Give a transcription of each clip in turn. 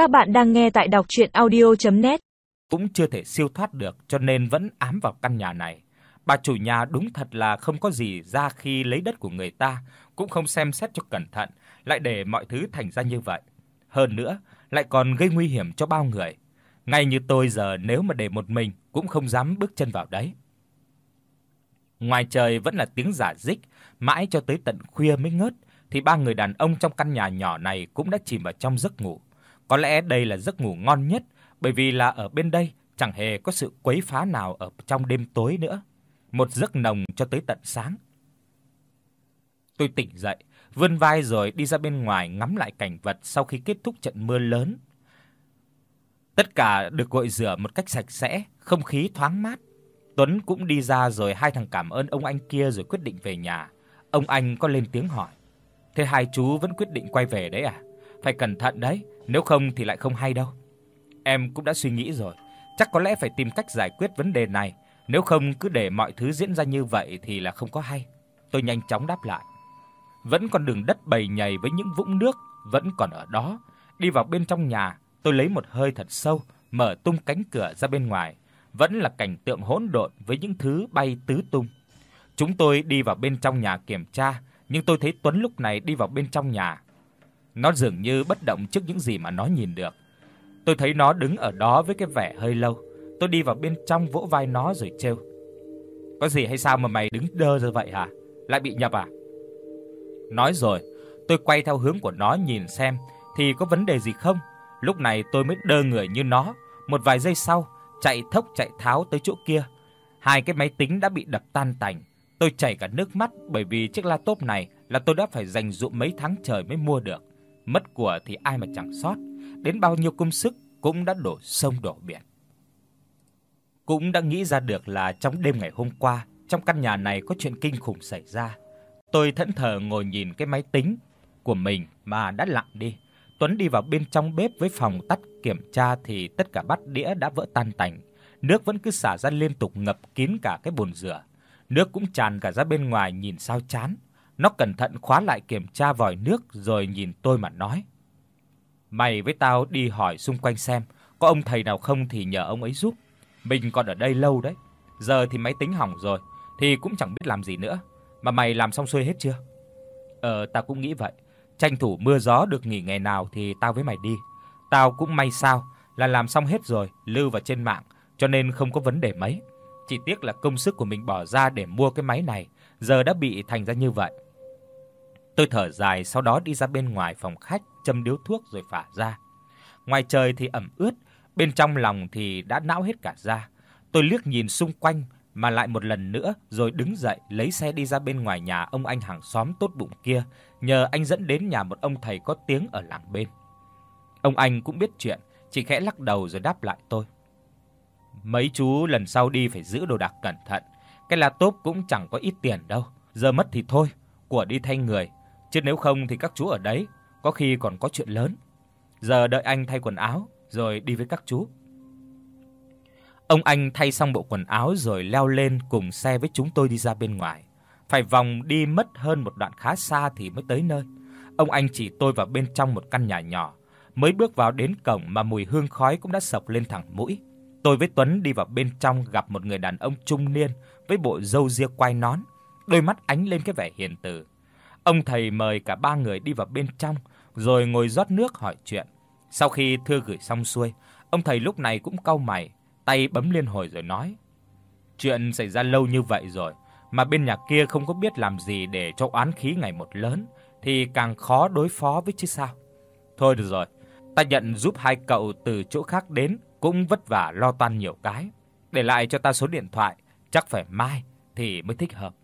Các bạn đang nghe tại đọc audio net Cũng chưa thể siêu thoát được cho nên vẫn ám vào căn nhà này. Bà chủ nhà đúng thật là không có gì ra khi lấy đất của người ta, cũng không xem xét cho cẩn thận, lại để mọi thứ thành ra như vậy. Hơn nữa, lại còn gây nguy hiểm cho bao người. Ngay như tôi giờ nếu mà để một mình cũng không dám bước chân vào đấy. Ngoài trời vẫn là tiếng rả rích, mãi cho tới tận khuya mới ngớt thì ba người đàn ông trong căn nhà nhỏ này cũng đã chìm vào trong giấc ngủ. Có lẽ đây là giấc ngủ ngon nhất, bởi vì là ở bên đây chẳng hề có sự quấy phá nào ở trong đêm tối nữa. Một giấc nồng cho tới tận sáng. Tôi tỉnh dậy, vươn vai rồi đi ra bên ngoài ngắm lại cảnh vật sau khi kết thúc trận mưa lớn. Tất cả được gội rửa một cách sạch sẽ, không khí thoáng mát. Tuấn cũng đi ra rồi hai thằng cảm ơn ông anh kia rồi quyết định về nhà. Ông anh có lên tiếng hỏi: "Thế hai chú vẫn quyết định quay về đấy à? Phải cẩn thận đấy, nếu không thì lại không hay đâu." Em cũng đã suy nghĩ rồi, chắc có lẽ phải tìm cách giải quyết vấn đề này, nếu không cứ để mọi thứ diễn ra như vậy thì là không có hay. Tôi nhanh chóng đáp lại. Vẫn còn đường đất bầy nhầy với những vũng nước vẫn còn ở đó. Đi vào bên trong nhà, tôi lấy một hơi thật sâu, mở tung cánh cửa ra bên ngoài, vẫn là cảnh tượng hỗn độn với những thứ bay tứ tung. Chúng tôi đi vào bên trong nhà kiểm tra, nhưng tôi thấy Tuấn lúc này đi vào bên trong nhà. Nó dường như bất động trước những gì mà nó nhìn được. Tôi thấy nó đứng ở đó với cái vẻ hơi lâu. Tôi đi vào bên trong vỗ vai nó rồi trêu. Có gì hay sao mà mày đứng đơ ra vậy hả? Lại bị nhập à? Nói rồi, tôi quay theo hướng của nó nhìn xem thì có vấn đề gì không. Lúc này tôi mới đơ người như nó, một vài giây sau, chạy thốc chạy tháo tới chỗ kia. Hai cái máy tính đã bị đập tan tành. Tôi chảy cả nước mắt bởi vì chiếc laptop này là tôi đã phải dành dụm mấy tháng trời mới mua được. Mất của thì ai mà chẳng sót, đến bao nhiêu công sức cũng đã đổ sông đổ biển. Cũng đã nghĩ ra được là trong đêm ngày hôm qua, trong căn nhà này có chuyện kinh khủng xảy ra. Tôi thẫn thờ ngồi nhìn cái máy tính của mình mà đã lặng đi. Tuấn đi vào bên trong bếp với phòng tắt kiểm tra thì tất cả bát đĩa đã vỡ tan tành, nước vẫn cứ xả ra liên tục ngập kín cả cái bồn rửa. Nước cũng tràn cả ra bên ngoài nhìn sao chán. Nó cẩn thận khóa lại kiểm tra vòi nước rồi nhìn tôi mà nói: "Mày với tao đi hỏi xung quanh xem, có ông thầy nào không thì nhờ ông ấy giúp. Mình còn ở đây lâu đấy, giờ thì máy tính hỏng rồi thì cũng chẳng biết làm gì nữa, mà mày làm xong xuôi hết chưa?" "Ờ, tao cũng nghĩ vậy." tranh thủ mưa gió được nghỉ ngày nào thì tao với mày đi. Tao cũng may sao là làm xong hết rồi, lưu vào trên mạng, cho nên không có vấn đề mấy. Chỉ tiếc là công sức của mình bỏ ra để mua cái máy này giờ đã bị thành ra như vậy. Tôi thở dài sau đó đi ra bên ngoài phòng khách châm điếu thuốc rồi phả ra. Ngoài trời thì ẩm ướt, bên trong lòng thì đã não hết cả da. Tôi liếc nhìn xung quanh mà lại một lần nữa rồi đứng dậy lấy xe đi ra bên ngoài nhà ông anh hàng xóm tốt bụng kia, nhờ anh dẫn đến nhà một ông thầy có tiếng ở làng bên. Ông anh cũng biết chuyện, chỉ khẽ lắc đầu rồi đáp lại tôi. Mấy chú lần sau đi phải giữ đồ đạc cẩn thận, cái laptop cũng chẳng có ít tiền đâu, giờ mất thì thôi, của đi thay người, chứ nếu không thì các chú ở đấy có khi còn có chuyện lớn. Giờ đợi anh thay quần áo rồi đi với các chú. Ông anh thay xong bộ quần áo rồi leo lên cùng xe với chúng tôi đi ra bên ngoài. Phải vòng đi mất hơn một đoạn khá xa thì mới tới nơi. Ông anh chỉ tôi vào bên trong một căn nhà nhỏ, mới bước vào đến cổng mà mùi hương khói cũng đã sộc lên thẳng mũi. Tôi với Tuấn đi vào bên trong gặp một người đàn ông trung niên với bộ râu ria quai nón, đôi mắt ánh lên cái vẻ hiền từ. Ông thầy mời cả ba người đi vào bên trong rồi ngồi rót nước hỏi chuyện. Sau khi thưa gửi xong xuôi, ông thầy lúc này cũng cau mày, tay bấm liên hồi rồi nói: "Chuyện xảy ra lâu như vậy rồi, mà bên nhà kia không có biết làm gì để cho oán khí ngày một lớn thì càng khó đối phó với chứ sao. Thôi được rồi, ta nhận giúp hai cậu từ chỗ khác đến cũng vất vả lo toan nhiều cái, để lại cho ta số điện thoại, chắc phải mai thì mới thích hợp."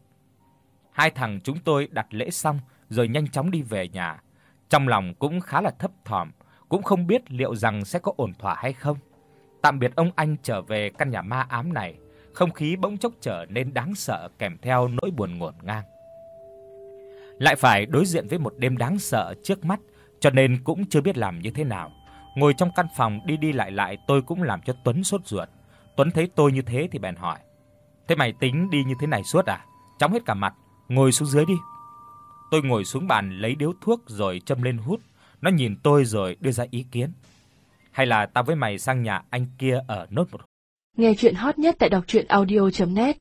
Hai thằng chúng tôi đặt lễ xong rồi nhanh chóng đi về nhà. Trong lòng cũng khá là thấp thỏm, cũng không biết liệu rằng sẽ có ổn thỏa hay không. Tạm biệt ông anh trở về căn nhà ma ám này, không khí bỗng chốc trở nên đáng sợ kèm theo nỗi buồn ngổn ngang. Lại phải đối diện với một đêm đáng sợ trước mắt, cho nên cũng chưa biết làm như thế nào. Ngồi trong căn phòng đi đi lại lại tôi cũng làm cho Tuấn sốt ruột. Tuấn thấy tôi như thế thì bèn hỏi: "Thế mày tính đi như thế này suốt à? Chóng hết cả mặt, ngồi xuống dưới đi." Tôi ngồi xuống bàn lấy điếu thuốc rồi châm lên hút. Nó nhìn tôi rồi đưa ra ý kiến. hay là tao với mày sang nhà anh kia ở nốt một Nghe truyện hot nhất tại doctruyenaudio.net